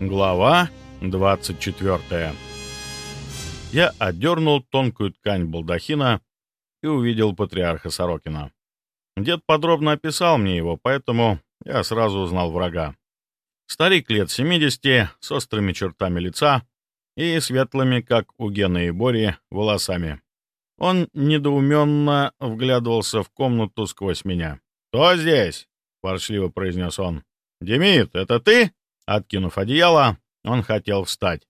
Глава 24 Я отдернул тонкую ткань балдахина и увидел патриарха Сорокина. Дед подробно описал мне его, поэтому я сразу узнал врага. Старик лет 70, с острыми чертами лица и светлыми, как у Гены и Бори, волосами. Он недоуменно вглядывался в комнату сквозь меня. «Кто здесь?» — ворчливо произнес он. «Демид, это ты?» Откинув одеяло, он хотел встать.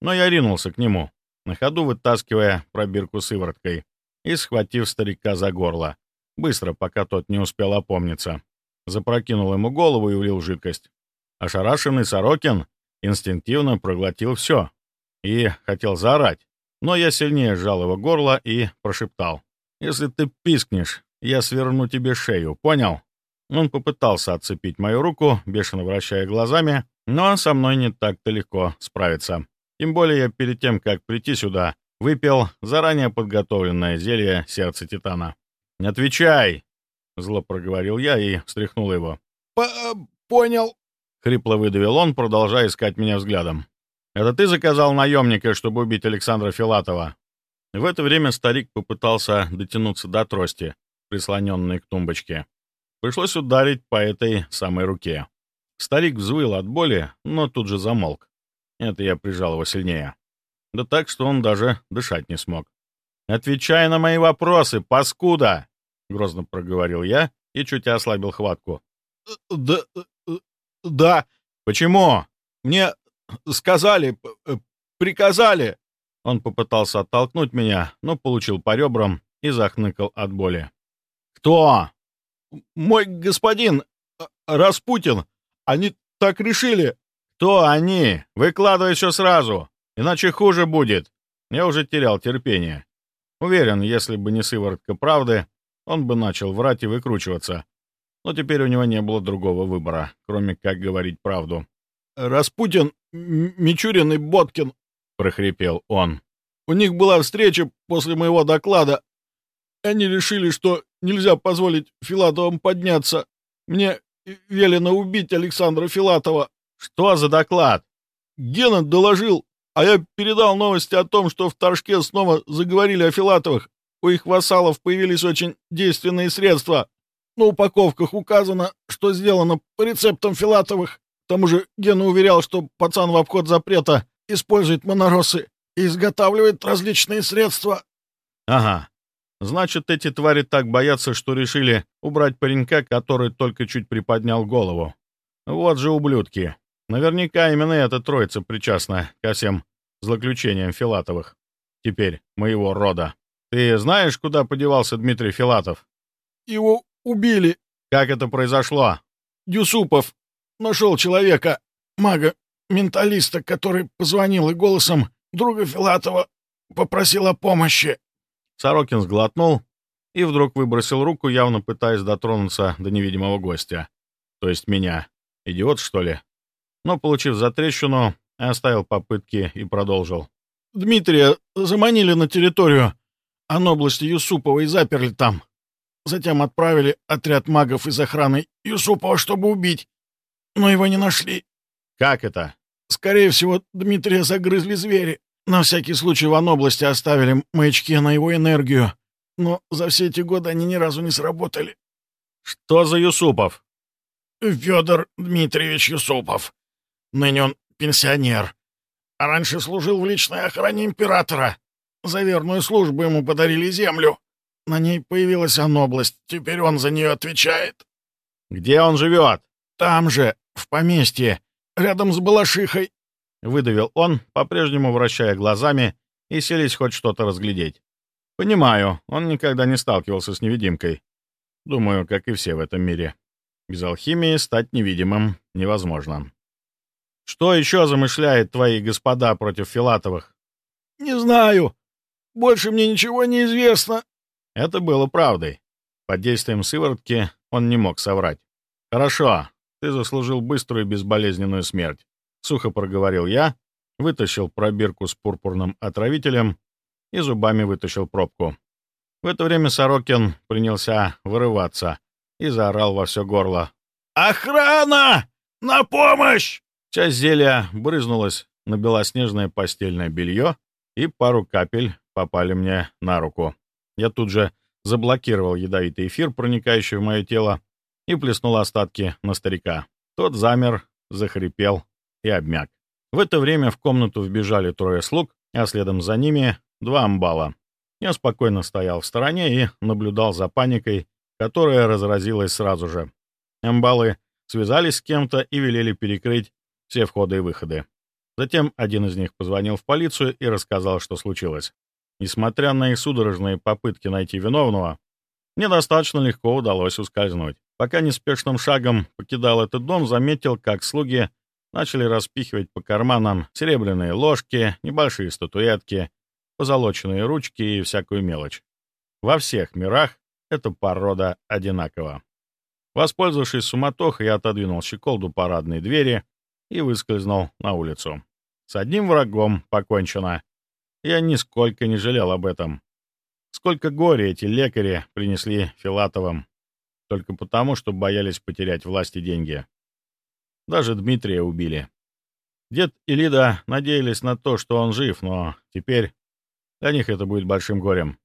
Но я ринулся к нему, на ходу вытаскивая пробирку сывороткой и схватив старика за горло, быстро, пока тот не успел опомниться. Запрокинул ему голову и улил жидкость. Ошарашенный Сорокин инстинктивно проглотил все и хотел заорать, но я сильнее сжал его горло и прошептал. «Если ты пискнешь, я сверну тебе шею, понял?» Он попытался отцепить мою руку, бешено вращая глазами, но со мной не так-то легко справиться. Тем более я перед тем, как прийти сюда, выпил заранее подготовленное зелье сердца Титана. «Не отвечай!» — зло проговорил я и встряхнул его. «Понял», — хрипло выдавил он, продолжая искать меня взглядом. «Это ты заказал наемника, чтобы убить Александра Филатова?» В это время старик попытался дотянуться до трости, прислоненной к тумбочке. Пришлось ударить по этой самой руке. Старик взвыл от боли, но тут же замолк. Это я прижал его сильнее. Да так, что он даже дышать не смог. «Отвечай на мои вопросы, паскуда!» — грозно проговорил я и чуть ослабил хватку. «Да... да...» «Почему?» «Мне сказали, приказали...» Он попытался оттолкнуть меня, но получил по ребрам и захныкал от боли. «Кто?» «Мой господин Распутин они так решили!» «Кто они? Выкладывай все сразу, иначе хуже будет!» Я уже терял терпение. Уверен, если бы не сыворотка правды, он бы начал врать и выкручиваться. Но теперь у него не было другого выбора, кроме как говорить правду. «Распутин, Мичурин и Боткин», — прохрипел он. «У них была встреча после моего доклада. Они решили, что нельзя позволить Филатовым подняться. Мне велено убить Александра Филатова. Что за доклад? Гена доложил, а я передал новости о том, что в Торжке снова заговорили о Филатовых. У их вассалов появились очень действенные средства. На упаковках указано, что сделано по рецептам Филатовых. К тому же Гена уверял, что пацан в обход запрета использует моноросы и изготавливает различные средства. Ага, Значит, эти твари так боятся, что решили убрать паренька, который только чуть приподнял голову. Вот же ублюдки. Наверняка именно эта троица причастна ко всем злоключениям Филатовых. Теперь моего рода. Ты знаешь, куда подевался Дмитрий Филатов? Его убили. Как это произошло? Юсупов нашел человека, мага-менталиста, который позвонил и голосом друга Филатова попросил о помощи. Сорокин сглотнул и вдруг выбросил руку, явно пытаясь дотронуться до невидимого гостя. То есть меня. Идиот, что ли? Но, получив затрещину, оставил попытки и продолжил. «Дмитрия заманили на территорию Анобласти Юсупова и заперли там. Затем отправили отряд магов из охраны Юсупова, чтобы убить. Но его не нашли». «Как это?» «Скорее всего, Дмитрия загрызли звери. На всякий случай в области оставили маячки на его энергию, но за все эти годы они ни разу не сработали. Что за Юсупов? Федор Дмитриевич Юсупов. Ныне он пенсионер. А раньше служил в личной охране императора. За верную службу ему подарили землю. На ней появилась область. Теперь он за нее отвечает. Где он живет? Там же, в поместье, рядом с Балашихой. — выдавил он, по-прежнему вращая глазами и селись хоть что-то разглядеть. «Понимаю, он никогда не сталкивался с невидимкой. Думаю, как и все в этом мире. Без алхимии стать невидимым невозможно. Что еще замышляет твои господа против Филатовых?» «Не знаю. Больше мне ничего не известно». Это было правдой. Под действием сыворотки он не мог соврать. «Хорошо, ты заслужил быструю и безболезненную смерть. — сухо проговорил я, вытащил пробирку с пурпурным отравителем и зубами вытащил пробку. В это время Сорокин принялся вырываться и заорал во все горло. «Охрана! На помощь! Часть зелья брызнулась на белоснежное постельное белье, и пару капель попали мне на руку. Я тут же заблокировал ядовитый эфир, проникающий в мое тело, и плеснул остатки на старика. Тот замер, захрипел и обмяк. В это время в комнату вбежали трое слуг, а следом за ними два амбала. Я спокойно стоял в стороне и наблюдал за паникой, которая разразилась сразу же. Амбалы связались с кем-то и велели перекрыть все входы и выходы. Затем один из них позвонил в полицию и рассказал, что случилось. Несмотря на их судорожные попытки найти виновного, мне достаточно легко удалось ускользнуть. Пока неспешным шагом покидал этот дом, заметил, как слуги начали распихивать по карманам серебряные ложки, небольшие статуэтки, позолоченные ручки и всякую мелочь. Во всех мирах эта порода одинакова. Воспользовавшись суматохой, я отодвинул щеколду парадной двери и выскользнул на улицу. С одним врагом покончено. Я нисколько не жалел об этом. Сколько горя эти лекари принесли Филатовым, только потому, что боялись потерять власть и деньги. Даже Дмитрия убили. Дед и Лида надеялись на то, что он жив, но теперь для них это будет большим горем.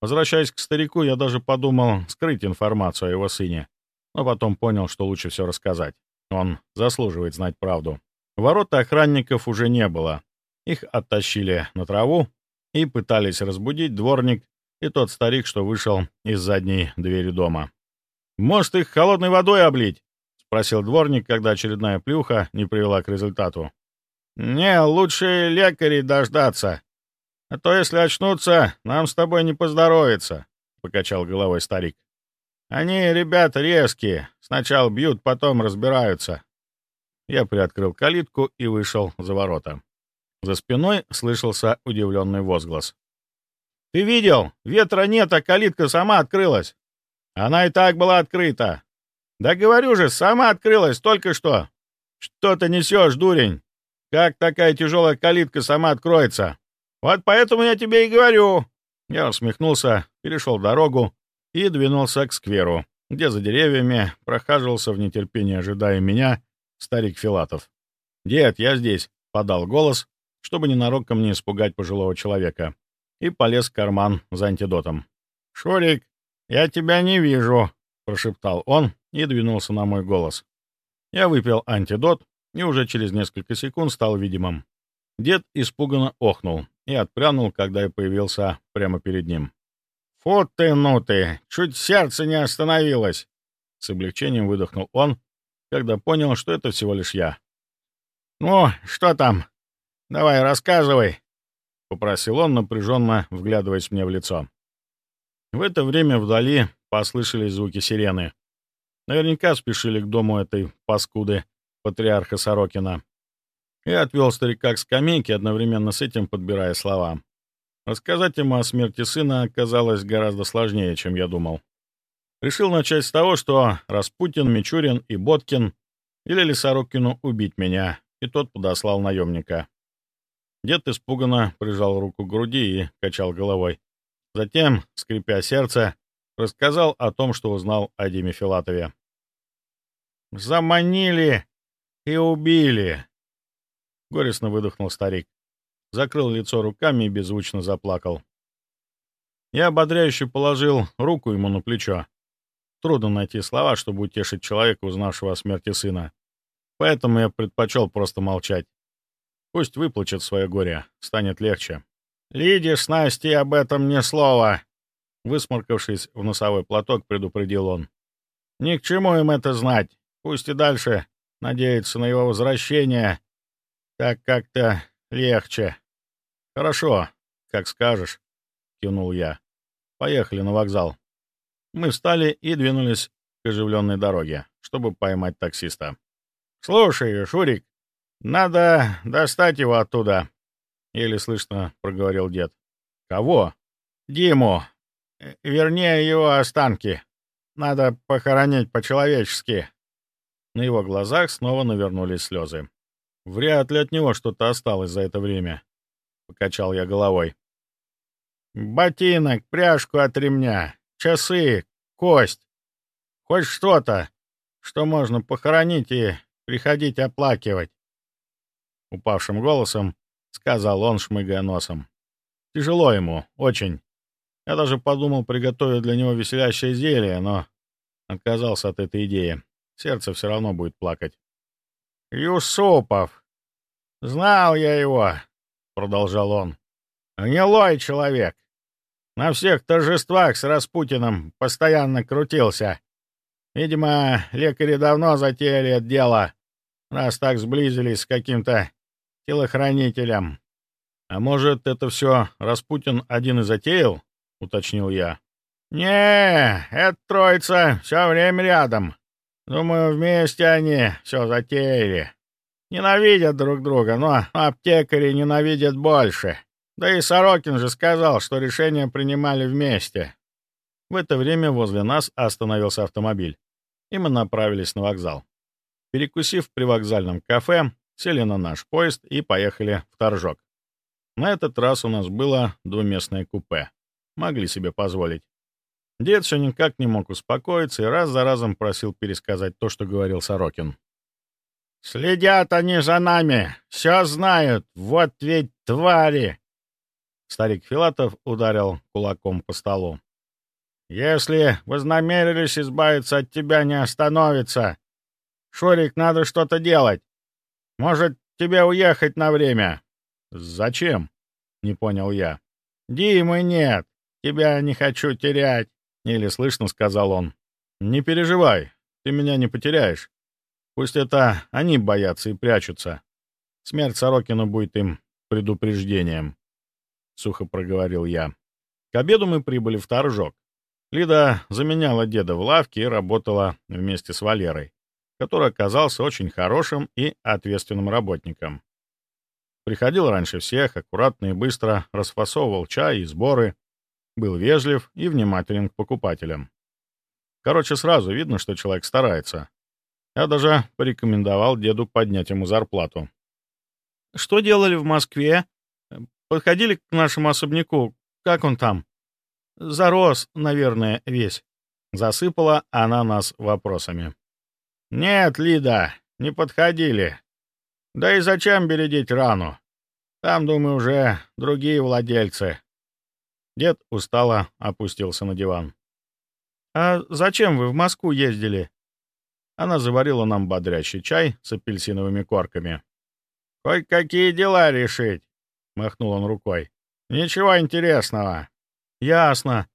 Возвращаясь к старику, я даже подумал скрыть информацию о его сыне, но потом понял, что лучше все рассказать. Он заслуживает знать правду. Ворота охранников уже не было. Их оттащили на траву и пытались разбудить дворник и тот старик, что вышел из задней двери дома. «Может, их холодной водой облить?» — спросил дворник, когда очередная плюха не привела к результату. «Не, лучше лекарей дождаться. А то, если очнутся, нам с тобой не поздоровится», — покачал головой старик. «Они, ребята, резкие. Сначала бьют, потом разбираются». Я приоткрыл калитку и вышел за ворота. За спиной слышался удивленный возглас. «Ты видел? Ветра нет, а калитка сама открылась. Она и так была открыта. Да говорю же, сама открылась только что. Что ты несешь, дурень? Как такая тяжелая калитка сама откроется? Вот поэтому я тебе и говорю». Я усмехнулся, перешел дорогу и двинулся к скверу, где за деревьями прохаживался в нетерпении, ожидая меня, старик Филатов. «Дед, я здесь», — подал голос, чтобы ненароком не испугать пожилого человека, и полез в карман за антидотом. «Шурик, я тебя не вижу», — прошептал он и двинулся на мой голос. Я выпил антидот и уже через несколько секунд стал видимым. Дед испуганно охнул и отпрянул, когда я появился прямо перед ним. «Фу ты, ну ты! Чуть сердце не остановилось!» С облегчением выдохнул он, когда понял, что это всего лишь я. «Ну, что там? Давай, рассказывай!» — попросил он, напряженно вглядываясь мне в лицо. В это время вдали послышались звуки сирены. Наверняка спешили к дому этой паскуды, патриарха Сорокина. И отвел старика к скамейке, одновременно с этим подбирая слова. Рассказать ему о смерти сына оказалось гораздо сложнее, чем я думал. Решил начать с того, что Распутин, Мичурин и Боткин велели Сорокину убить меня, и тот подослал наемника. Дед испуганно прижал руку к груди и качал головой. Затем, скрипя сердце, рассказал о том, что узнал о Диме Филатове. «Заманили и убили!» Горестно выдохнул старик. Закрыл лицо руками и беззвучно заплакал. Я ободряюще положил руку ему на плечо. Трудно найти слова, чтобы утешить человека, узнавшего о смерти сына. Поэтому я предпочел просто молчать. Пусть выплачет свое горе, станет легче. «Лиде с Настей об этом ни слова!» Высморкавшись в носовой платок, предупредил он. «Ни к чему им это знать. Пусть и дальше надеются на его возвращение. Так как-то легче». «Хорошо, как скажешь», — кивнул я. «Поехали на вокзал». Мы встали и двинулись к оживленной дороге, чтобы поймать таксиста. «Слушай, Шурик, надо достать его оттуда», — еле слышно проговорил дед. «Кого?» «Диму. Э, вернее, его останки. Надо похоронить по-человечески». На его глазах снова навернулись слезы. «Вряд ли от него что-то осталось за это время», — покачал я головой. «Ботинок, пряжку от ремня, часы, кость. Хоть что-то, что можно похоронить и приходить оплакивать. — упавшим голосом сказал он, шмыгая носом. «Тяжело ему, очень. Я даже подумал приготовить для него веселящее зелье, но отказался от этой идеи. Сердце все равно будет плакать». «Юсупов! Знал я его!» — продолжал он. «Гнилой человек. На всех торжествах с Распутиным постоянно крутился. Видимо, лекари давно затеяли это дело, раз так сблизились с каким-то телохранителем. А может, это все Распутин один и затеял? — уточнил я. «Не, это троица все время рядом. Думаю, вместе они все затеяли. Ненавидят друг друга, но аптекари ненавидят больше. Да и Сорокин же сказал, что решение принимали вместе». В это время возле нас остановился автомобиль, и мы направились на вокзал. Перекусив в привокзальном кафе, сели на наш поезд и поехали в Торжок. На этот раз у нас было двуместное купе. Могли себе позволить. Дед все никак не мог успокоиться и раз за разом просил пересказать то, что говорил Сорокин. «Следят они за нами, все знают, вот ведь твари!» Старик Филатов ударил кулаком по столу. «Если вознамерились избавиться от тебя, не остановится. Шурик, надо что-то делать. Может, тебе уехать на время?» «Зачем?» — не понял я. «Димы нет. Тебя не хочу терять», — еле слышно сказал он. «Не переживай, ты меня не потеряешь. Пусть это они боятся и прячутся. Смерть Сорокина будет им предупреждением», — сухо проговорил я. К обеду мы прибыли в Торжок. Лида заменяла деда в лавке и работала вместе с Валерой который оказался очень хорошим и ответственным работником. Приходил раньше всех, аккуратно и быстро расфасовывал чай и сборы, был вежлив и внимателен к покупателям. Короче, сразу видно, что человек старается. Я даже порекомендовал деду поднять ему зарплату. «Что делали в Москве? Подходили к нашему особняку. Как он там?» «Зарос, наверное, весь». Засыпала она нас вопросами. «Нет, Лида, не подходили. Да и зачем бередить рану? Там, думаю, уже другие владельцы». Дед устало опустился на диван. «А зачем вы в Москву ездили?» Она заварила нам бодрящий чай с апельсиновыми корками. «Хоть какие дела решить?» — махнул он рукой. «Ничего интересного». «Ясно.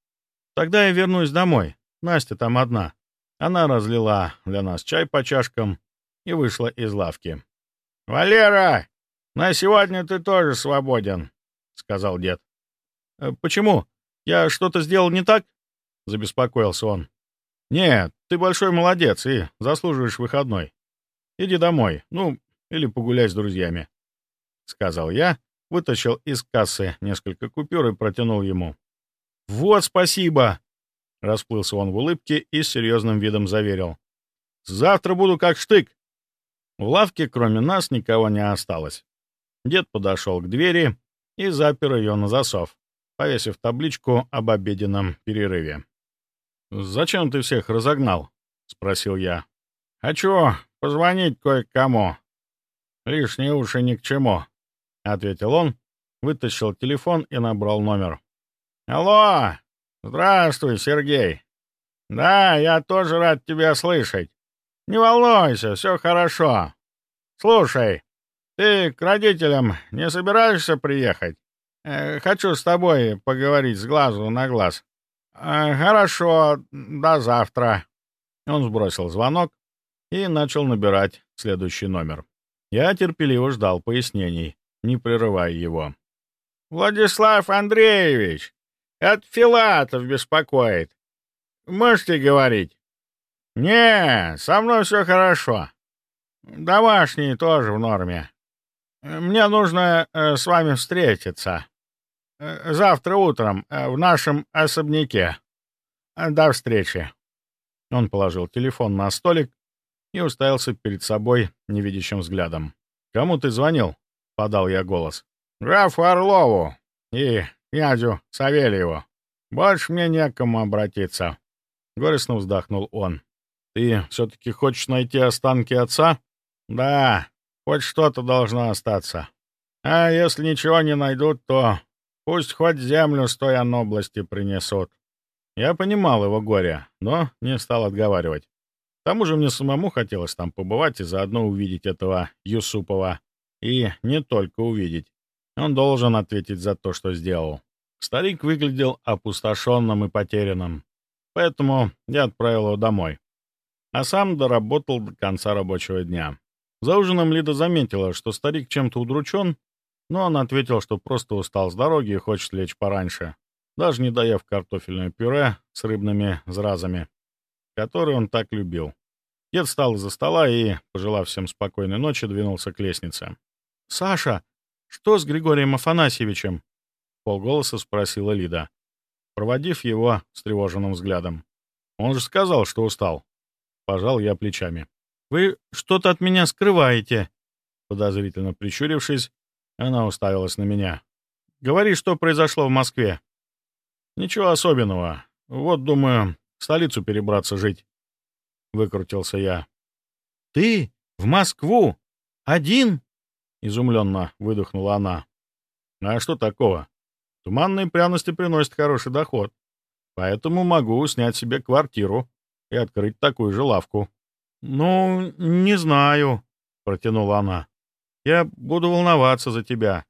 Тогда я вернусь домой. Настя там одна». Она разлила для нас чай по чашкам и вышла из лавки. «Валера, на сегодня ты тоже свободен», — сказал дед. «Э, «Почему? Я что-то сделал не так?» — забеспокоился он. «Нет, ты большой молодец и заслуживаешь выходной. Иди домой, ну, или погуляй с друзьями», — сказал я, вытащил из кассы несколько купюр и протянул ему. «Вот спасибо!» Расплылся он в улыбке и с серьезным видом заверил. «Завтра буду как штык!» В лавке, кроме нас, никого не осталось. Дед подошел к двери и запер ее на засов, повесив табличку об обеденном перерыве. «Зачем ты всех разогнал?» — спросил я. «Хочу позвонить кое-кому. Лишние уши ни к чему», — ответил он, вытащил телефон и набрал номер. «Алло! «Здравствуй, Сергей. Да, я тоже рад тебя слышать. Не волнуйся, все хорошо. Слушай, ты к родителям не собираешься приехать? Э, хочу с тобой поговорить с глазу на глаз. Э, хорошо, до завтра». Он сбросил звонок и начал набирать следующий номер. Я терпеливо ждал пояснений, не прерывая его. «Владислав Андреевич, это Филатов беспокоит. Можете говорить? Не, со мной все хорошо. Домашние тоже в норме. Мне нужно э, с вами встретиться. Э, завтра утром э, в нашем особняке. До встречи. Он положил телефон на столик и уставился перед собой невидящим взглядом. «Кому ты звонил?» — подал я голос. «Графу Орлову и князю Савельеву. Больше мне некому обратиться. Горестно вздохнул он. Ты все-таки хочешь найти останки отца? Да. хоть что-то должно остаться. А если ничего не найдут, то пусть хоть землю с той области принесут. Я понимал его горе, но не стал отговаривать. К тому же мне самому хотелось там побывать и заодно увидеть этого Юсупова. И не только увидеть. Он должен ответить за то, что сделал. Старик выглядел опустошенным и потерянным. Поэтому я отправил его домой. А сам доработал до конца рабочего дня. За ужином Лида заметила, что старик чем-то удручен, но он ответил, что просто устал с дороги и хочет лечь пораньше, даже не доев картофельное пюре с рыбными зразами, которые он так любил. Дед встал из-за стола и, пожелав всем спокойной ночи, двинулся к лестнице. «Саша, что с Григорием Афанасьевичем?» — полголоса спросила Лида, проводив его встревоженным взглядом. «Он же сказал, что устал». Пожал я плечами. «Вы что-то от меня скрываете?» Подозрительно прищурившись, она уставилась на меня. «Говори, что произошло в Москве». «Ничего особенного. Вот, думаю, в столицу перебраться жить». Выкрутился я. «Ты? В Москву? Один?» Изумленно выдохнула она. «А что такого? Туманные пряности приносят хороший доход. Поэтому могу снять себе квартиру и открыть такую же лавку». «Ну, не знаю», — протянула она. «Я буду волноваться за тебя.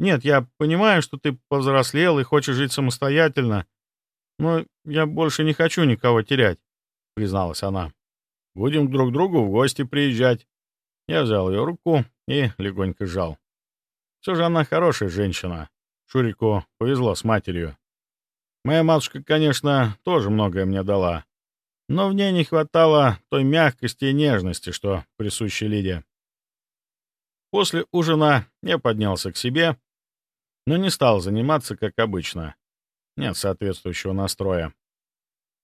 Нет, я понимаю, что ты повзрослел и хочешь жить самостоятельно, но я больше не хочу никого терять», — призналась она. «Будем друг к другу в гости приезжать». Я взял ее руку и легонько сжал. Все же она хорошая женщина. Шурику повезло с матерью. Моя матушка, конечно, тоже многое мне дала, но в ней не хватало той мягкости и нежности, что присущи Лиде. После ужина я поднялся к себе, но не стал заниматься, как обычно. Нет соответствующего настроя.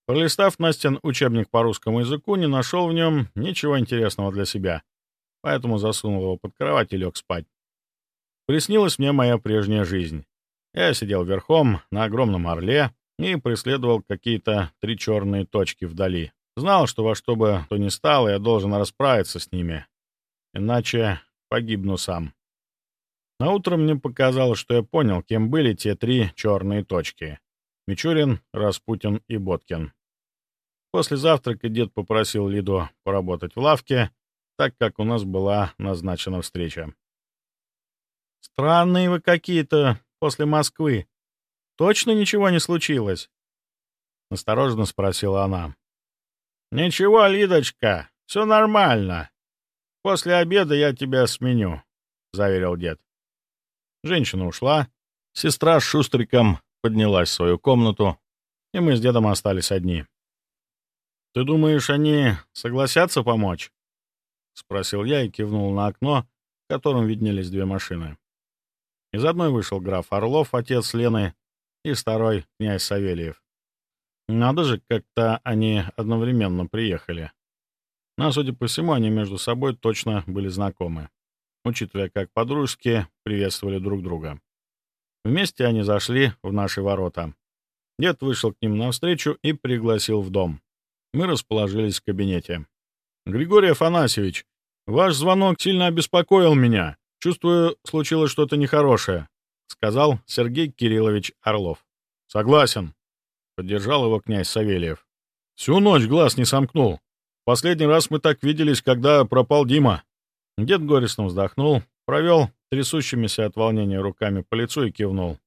Пролистав Настин учебник по русскому языку, не нашел в нем ничего интересного для себя, поэтому засунул его под кровать и лег спать. Приснилась мне моя прежняя жизнь. Я сидел верхом на огромном орле и преследовал какие-то три черные точки вдали. Знал, что во что бы то ни стало, я должен расправиться с ними, иначе погибну сам. На утро мне показалось, что я понял, кем были те три черные точки. Мичурин, Распутин и Боткин. После завтрака дед попросил Лиду поработать в лавке, так как у нас была назначена встреча. «Странные вы какие-то после Москвы. Точно ничего не случилось?» — осторожно спросила она. «Ничего, Лидочка, все нормально. После обеда я тебя сменю», — заверил дед. Женщина ушла, сестра с Шустриком поднялась в свою комнату, и мы с дедом остались одни. «Ты думаешь, они согласятся помочь?» — спросил я и кивнул на окно, в котором виднелись две машины. Из одной вышел граф Орлов, отец Лены, и второй — князь Савельев. Надо же, как-то они одновременно приехали. Но, судя по всему, они между собой точно были знакомы, учитывая, как подружки приветствовали друг друга. Вместе они зашли в наши ворота. Дед вышел к ним навстречу и пригласил в дом. Мы расположились в кабинете. «Григорий Афанасьевич, ваш звонок сильно обеспокоил меня. Чувствую, случилось что-то нехорошее», — сказал Сергей Кириллович Орлов. «Согласен», — поддержал его князь Савельев. «Всю ночь глаз не сомкнул. Последний раз мы так виделись, когда пропал Дима». Дед горестно вздохнул, провел трясущимися от волнения руками по лицу и кивнул.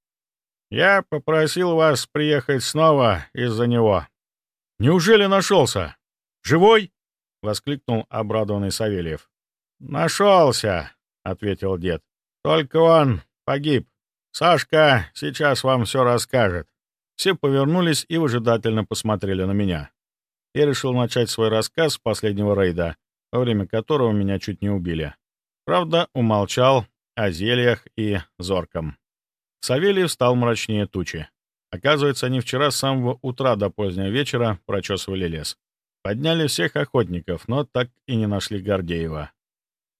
«Я попросил вас приехать снова из-за него». «Неужели нашелся? Живой?» — воскликнул обрадованный Савельев. «Нашелся», — ответил дед. «Только он погиб. Сашка сейчас вам все расскажет». Все повернулись и выжидательно посмотрели на меня. Я решил начать свой рассказ с последнего рейда, во время которого меня чуть не убили. Правда, умолчал о зельях и зорком. Савелий стал мрачнее тучи. Оказывается, они вчера с самого утра до позднего вечера прочесывали лес. Подняли всех охотников, но так и не нашли Гордеева.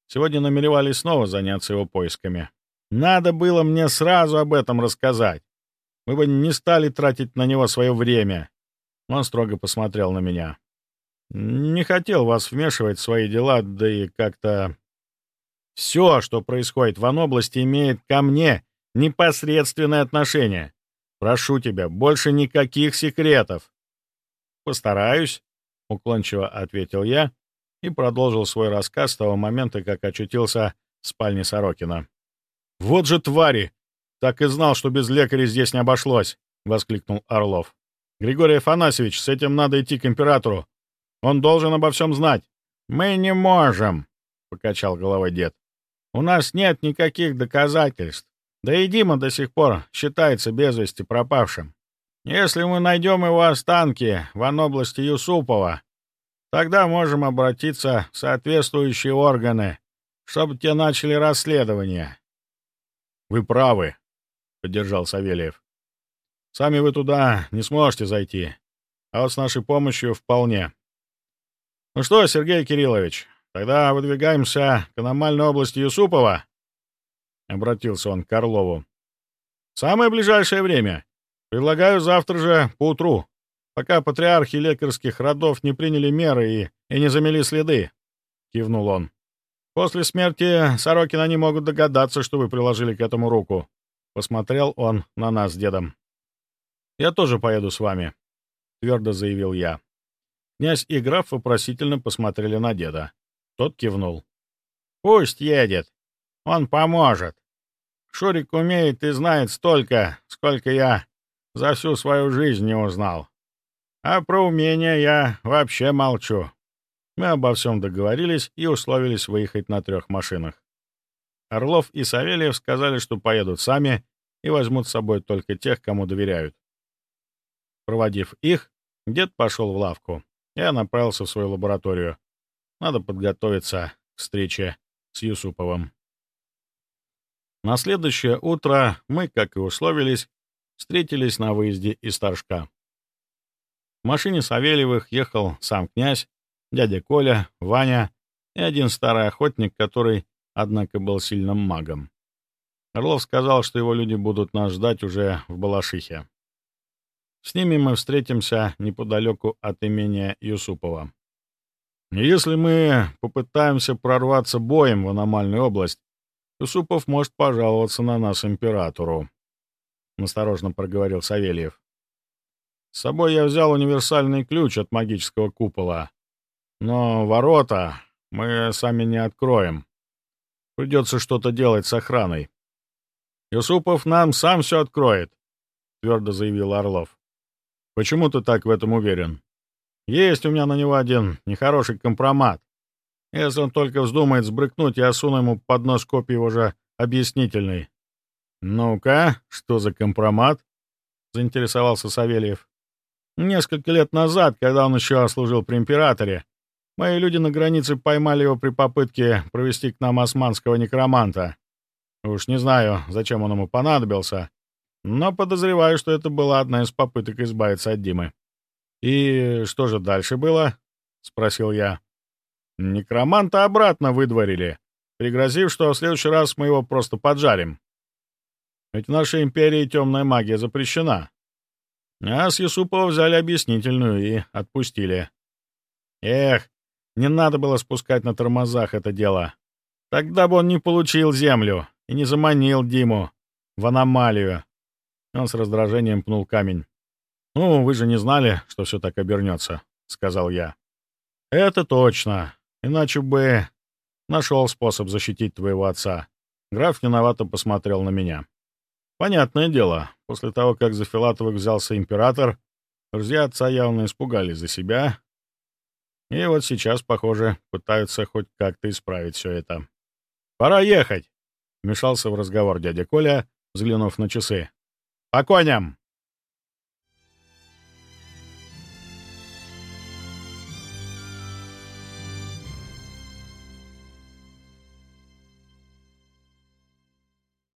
Сегодня намеревались снова заняться его поисками. Надо было мне сразу об этом рассказать. Мы бы не стали тратить на него свое время. Он строго посмотрел на меня. Не хотел вас вмешивать в свои дела, да и как-то... Все, что происходит в области, имеет ко мне непосредственное отношение. Прошу тебя, больше никаких секретов. Постараюсь, — уклончиво ответил я и продолжил свой рассказ с того момента, как очутился в спальне Сорокина. «Вот же твари! Так и знал, что без лекаря здесь не обошлось!» — воскликнул Орлов. «Григорий Афанасьевич, с этим надо идти к императору. Он должен обо всем знать». «Мы не можем», — покачал головой дед. «У нас нет никаких доказательств. Да и Дима до сих пор считается без вести пропавшим. Если мы найдем его останки в области Юсупова, тогда можем обратиться в соответствующие органы, чтобы те начали расследование». «Вы правы», — поддержал Савельев. «Сами вы туда не сможете зайти, а вот с нашей помощью вполне. «Ну что, Сергей Кириллович, тогда выдвигаемся к аномальной области Юсупова?» — обратился он к Орлову. «Самое ближайшее время. Предлагаю завтра же поутру, пока патриархи лекарских родов не приняли меры и, и не замели следы», — кивнул он. «После смерти Сорокина они могут догадаться, что вы приложили к этому руку». Посмотрел он на нас с дедом. «Я тоже поеду с вами», — твердо заявил я. Князь и граф вопросительно посмотрели на деда. Тот кивнул. «Пусть едет. Он поможет. Шурик умеет и знает столько, сколько я за всю свою жизнь не узнал. А про умения я вообще молчу». Мы обо всем договорились и условились выехать на трех машинах. Орлов и Савельев сказали, что поедут сами и возьмут с собой только тех, кому доверяют. Проводив их, дед пошел в лавку. Я направился в свою лабораторию. Надо подготовиться к встрече с Юсуповым. На следующее утро мы, как и условились, встретились на выезде из Торжка. В машине Савельевых ехал сам князь, дядя Коля, Ваня и один старый охотник, который, однако, был сильным магом. Орлов сказал, что его люди будут нас ждать уже в Балашихе. С ними мы встретимся неподалеку от имения Юсупова. Если мы попытаемся прорваться боем в аномальную область, Юсупов может пожаловаться на нас императору, — осторожно проговорил Савельев. С собой я взял универсальный ключ от магического купола, но ворота мы сами не откроем. Придется что-то делать с охраной. Юсупов нам сам все откроет, — твердо заявил Орлов. Почему ты так в этом уверен? Есть у меня на него один нехороший компромат. Если он только вздумает сбрыкнуть, я суну ему под нос копию его же объяснительной. «Ну-ка, что за компромат?» — заинтересовался Савельев. «Несколько лет назад, когда он еще служил при императоре, мои люди на границе поймали его при попытке провести к нам османского некроманта. Уж не знаю, зачем он ему понадобился, но подозреваю, что это была одна из попыток избавиться от Димы. «И что же дальше было?» — спросил я. «Некроманта обратно выдворили, пригрозив, что в следующий раз мы его просто поджарим. Ведь в нашей империи темная магия запрещена. А с Юсупова взяли объяснительную и отпустили. Эх, не надо было спускать на тормозах это дело. Тогда бы он не получил землю и не заманил Диму в аномалию. Он с раздражением пнул камень. «Ну, вы же не знали, что все так обернется», — сказал я. «Это точно. Иначе бы нашел способ защитить твоего отца». Граф виновато посмотрел на меня. Понятное дело, после того, как за Филатовых взялся император, друзья отца явно испугались за себя. И вот сейчас, похоже, пытаются хоть как-то исправить все это. «Пора ехать!» — вмешался в разговор дядя Коля, взглянув на часы. «По коням!»